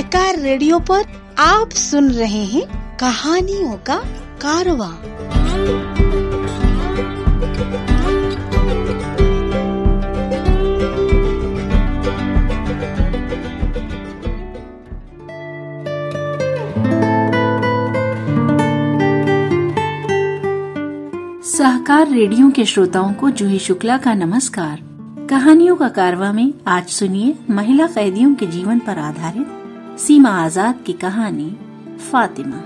सहकार radio पर आप सुन रहे हैं कहानियों का कारवा। सहकार रेडियो के श्रोताओं को जूही शुक्ला का नमस्कार। कहानियों का कारवा में आज सुनिए महिला कैदियों के जीवन पर आधारित सीमा आज़ाद की कहानी, फातिमा।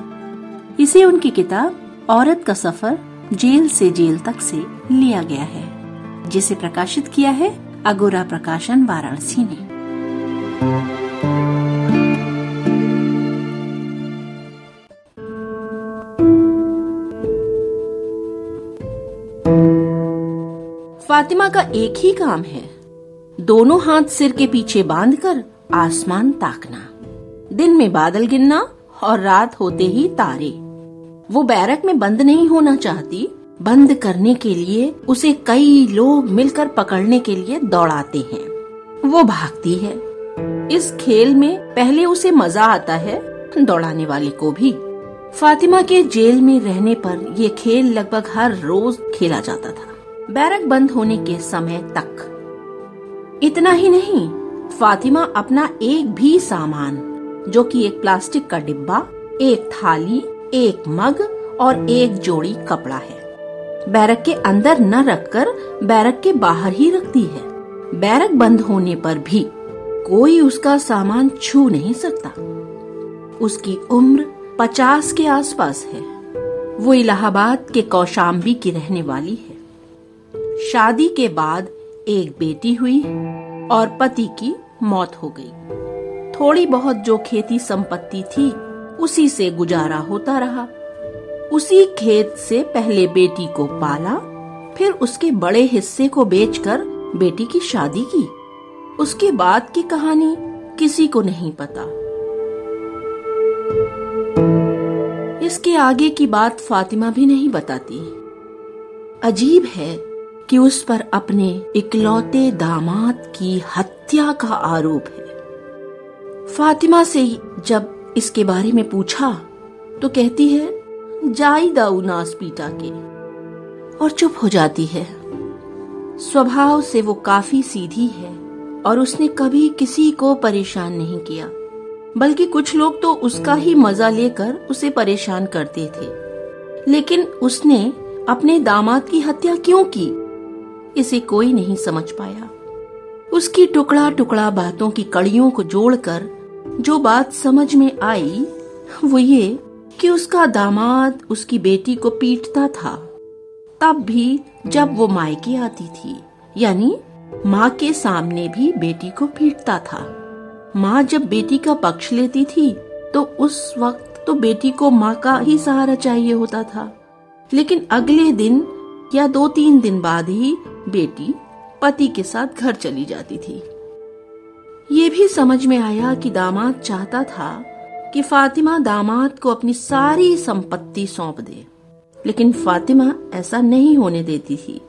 इसे उनकी किताब, औरत का सफ़र, जेल से जेल तक से लिया गया है, जिसे प्रकाशित किया है अगोरा प्रकाशन वाराणसी ने। फातिमा का एक ही काम है, दोनों हाथ सिर के पीछे बांधकर आसमान ताकना। दिन में बादल गिनना और रात होते ही तारे। वो बैरक में बंद नहीं होना चाहती। बंद करने के लिए उसे कई लोग मिलकर पकड़ने के लिए दौड़ाते हैं। वो भागती है। इस खेल में पहले उसे मज़ा आता है दौड़ाने वाले को भी। फातिमा के जेल में रहने पर ये खेल लगभग हर रोज खेला जाता था। बैरक बंद होने के समय तक। इतना ही नहीं, फातिमा अपना एक भी सामान जो कि एक प्लास्टिक का डिब्बा, एक थाली, एक मग और एक जोड़ी कपड़ा है। बैरक के अंदर न रखकर बैरक के बाहर ही रखती है। बैरक बंद होने पर भी कोई उसका सामान छू नहीं सकता। उसकी उम्र पचास के आसपास है। वो इलाहाबाद के कौशाम्बी की रहने वाली है। शादी के बाद एक बेटी हुई और पति की मौत हो गई। थोड़ी बहुत जो खेती संपत्ति थी, उसी से गुजारा होता रहा। उसी खेत से पहले बेटी को पाला, फिर उसके बड़े हिस्से को बेचकर बेटी की शादी की। उसके बाद की कहानी किसी को नहीं पता। इसके आगे की बात फातिमा भी नहीं बताती। अजीब है कि उस पर अपने इकलौते दामाद की हत्या का आरोप है। फातिमा से जब इसके बारे में पूछा तो कहती है, जाई दाऊ नास पीटा के। और चुप हो जाती है। स्वभाव से वो काफ़ी सीधी है, और उसने कभी किसी को परेशान नहीं किया। बल्कि कुछ लोग तो उसका ही मज़ा लेकर उसे परेशान करते थे। लेकिन उसने अपने दामाद की हत्या क्यों की? इसे कोई नहीं समझ पाया। उसकी टुकड़ा टुकड़ा बातों की कड़ियों को जोड़कर जो बात समझ में आई, वो ये कि उसका दामाद उसकी बेटी को पीटता था। तब भी जब वो मायके आती थी, यानी माँ के सामने भी बेटी को पीटता था। माँ जब बेटी का पक्ष लेती थी तो उस वक्त तो बेटी को माँ का ही सहारा चाहिए होता था। लेकिन अगले दिन या दो तीन दिन बाद ही बेटी पति के साथ घर चली जाती थी। ये भी समझ में आया कि दामाद चाहता था कि फातिमा दामाद को अपनी सारी संपत्ति सौंप दे, लेकिन फातिमा ऐसा नहीं होने देती थी।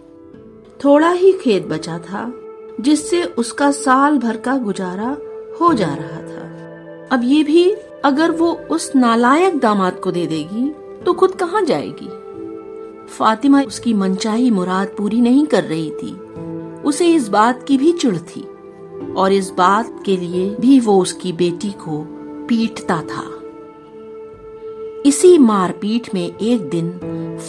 थोड़ा ही खेत बचा था, जिससे उसका साल भर का गुजारा हो जा रहा था। अब ये भी अगर वो उस नालायक दामाद को दे देगी तो खुद कहाँ जाएगी? फातिमा उसकी मनचाही मुराद पूरी नहीं कर रही थी। उसे इस बात की भी चिढ़ थी और इस बात के लिए भी वो उसकी बेटी को पीटता था। इसी मारपीट में एक दिन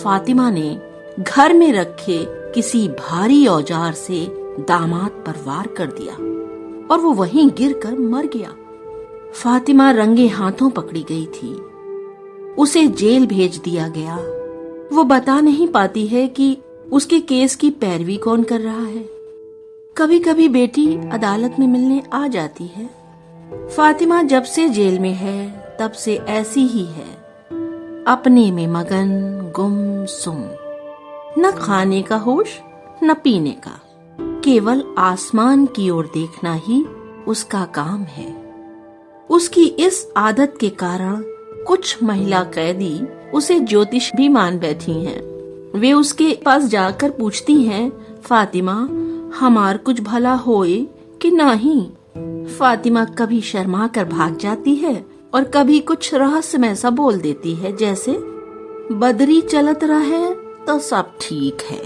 फातिमा ने घर में रखे किसी भारी औज़ार से दामाद पर वार कर दिया और वो वहीं गिरकर मर गया। फातिमा रंगे हाथों पकड़ी गई थी। उसे जेल भेज दिया गया। वो बता नहीं पाती है कि उसके केस की पैरवी कौन कर रहा है। कभी कभी बेटी अदालत में मिलने आ जाती है। फातिमा जब से जेल में है, तब से ऐसी ही है। अपने में मगन, गुम, सुम। न खाने का होश, न पीने का। केवल आसमान की ओर देखना ही उसका काम है। उसकी इस आदत के कारण कुछ महिला कैदी उसे ज्योतिष भी मान बैठी हैं। वे उसके पास जाकर पूछती हैं, फातिमा हमार कुछ भला होए कि नहीं? फातिमा कभी शर्मा कर भाग जाती है और कभी कुछ रहस्यमय सा बोल देती है, जैसे, बदरी चलत रहे तो सब ठीक है।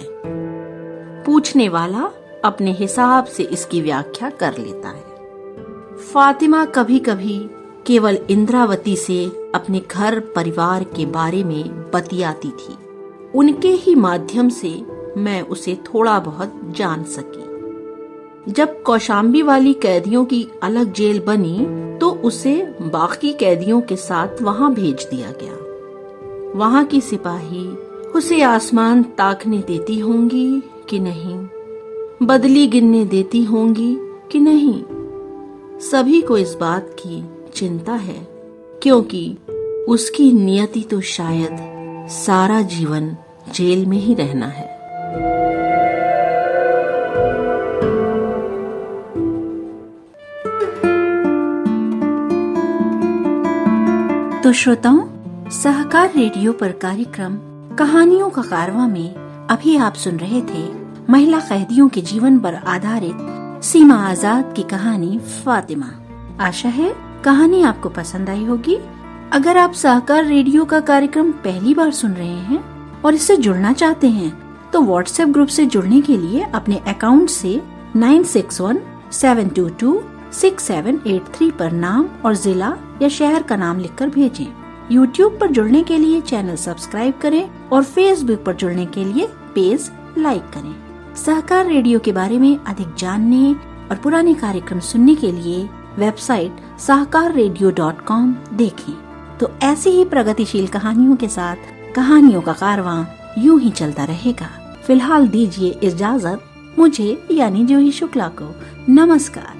पूछने वाला अपने हिसाब से इसकी व्याख्या कर लेता है। फातिमा कभी कभी केवल इंद्रावती से अपने घर परिवार के बारे में बतियाती थी। उनके ही माध्यम से मैं उसे थोड़ा बहुत जान सकी। जब कौशाम्बी वाली कैदियों की अलग जेल बनी तो उसे बाकी कैदियों के साथ वहाँ भेज दिया गया। वहाँ की सिपाही उसे आसमान ताकने देती होंगी कि नहीं, बदली गिनने देती होंगी कि नहीं। सभी को इस बात की चिंता है, क्योंकि उसकी नियति तो शायद सारा जीवन जेल में ही रहना है। तो श्रोताओं, सहकार रेडियो पर कार्यक्रम कहानियों का कारवा में अभी आप सुन रहे थे महिला कैदियों के जीवन पर आधारित सीमा आज़ाद की कहानी फातिमा। आशा है कहानी आपको पसंद आई होगी। अगर आप सहकार रेडियो का कार्यक्रम पहली बार सुन रहे हैं और इससे जुड़ना चाहते हैं तो व्हाट्सएप ग्रुप से जुड़ने के लिए अपने अकाउंट से nine six one seven two two six seven eight three पर नाम और जिला या शहर का नाम लिखकर भेजें। यूट्यूब पर जुड़ने के लिए चैनल सब्सक्राइब करें और फेसबुक पर जुड़ने के लिए पेज लाइक करें। सहकार रेडियो के बारे में अधिक जानने और पुराने कार्यक्रम सुनने के लिए website Sahkar radio dot com देखें। तो ऐसी ही प्रगतिशील कहानियों के साथ कहानियों का कारवां यूँ ही चलता रहेगा। फ़िलहाल दीजिए इजाज़त, मुझे यानी जूही शुक्ला को। नमस्कार।